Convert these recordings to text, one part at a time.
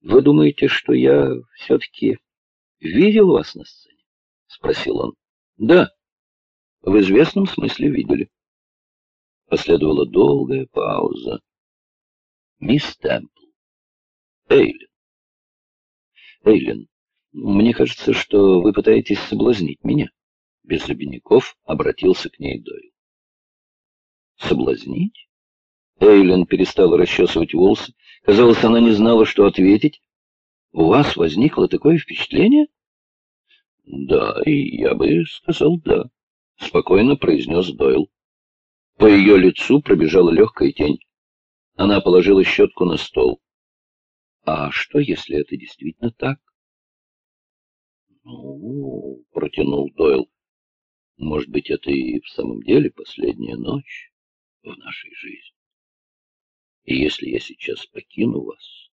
Вы думаете, что я все-таки видел вас на сцене? — спросил он. — Да, в известном смысле видели. Последовала долгая пауза. Мисс Темпл. Эйлин. Эйлин, мне кажется, что вы пытаетесь соблазнить меня. Без обиняков обратился к ней Дойл. Соблазнить? Эйлин перестала расчесывать волосы. Казалось, она не знала, что ответить. У вас возникло такое впечатление? Да, и я бы сказал да, спокойно произнес Дойл. По ее лицу пробежала легкая тень. Она положила щетку на стол. А что, если это действительно так? Ну, протянул Дойл. Может быть, это и в самом деле последняя ночь в нашей жизни. И если я сейчас покину вас,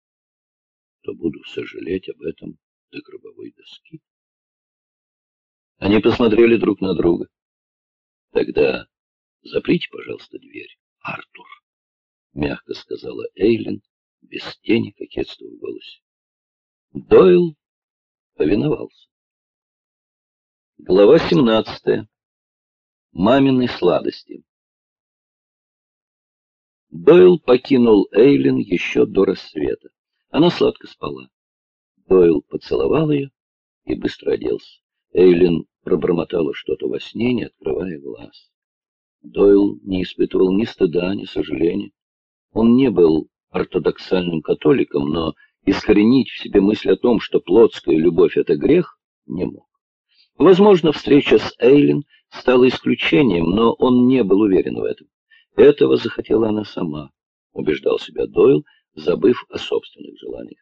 то буду сожалеть об этом до гробовой доски. Они посмотрели друг на друга. Тогда заприте, пожалуйста, дверь, Артур, мягко сказала Эйлин, без тени кокетства в голосе. Дойл повиновался. Глава 17. Мамины сладости. Дойл покинул Эйлин еще до рассвета. Она сладко спала. Дойл поцеловал ее и быстро оделся. Эйлин пробормотала что-то во сне, не открывая глаз. Дойл не испытывал ни стыда, ни сожаления. Он не был ортодоксальным католиком, но искоренить в себе мысль о том, что плотская любовь — это грех, не мог. Возможно, встреча с Эйлин стала исключением, но он не был уверен в этом. Этого захотела она сама, убеждал себя Дойл, забыв о собственных желаниях.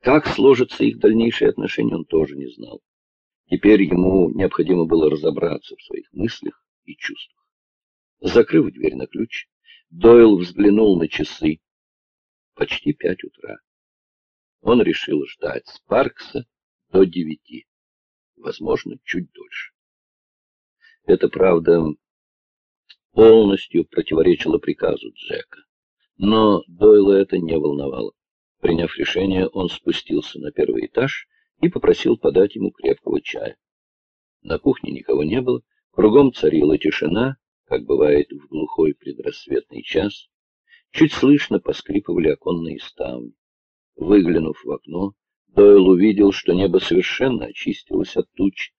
Как сложатся их дальнейшие отношения, он тоже не знал. Теперь ему необходимо было разобраться в своих мыслях и чувствах. Закрыв дверь на ключ, Дойл взглянул на часы. Почти пять утра. Он решил ждать Спаркса до девяти возможно, чуть дольше. Это, правда, полностью противоречило приказу Джека. Но Дойла это не волновало. Приняв решение, он спустился на первый этаж и попросил подать ему крепкого чая. На кухне никого не было, кругом царила тишина, как бывает в глухой предрассветный час. Чуть слышно поскрипывали оконные ставни. Выглянув в окно, Дойл увидел, что небо совершенно очистилось от туч.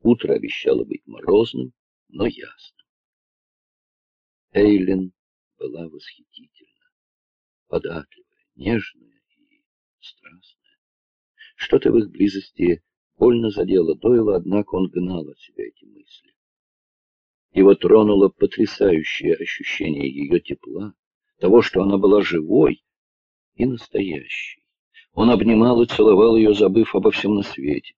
Утро обещало быть морозным, но ясным. Эйлин была восхитительна, податливая, нежная и страстная. Что-то в их близости больно задело Дойла, однако он гнал от себя эти мысли. Его тронуло потрясающее ощущение ее тепла, того, что она была живой и настоящей. Он обнимал и целовал ее, забыв обо всем на свете.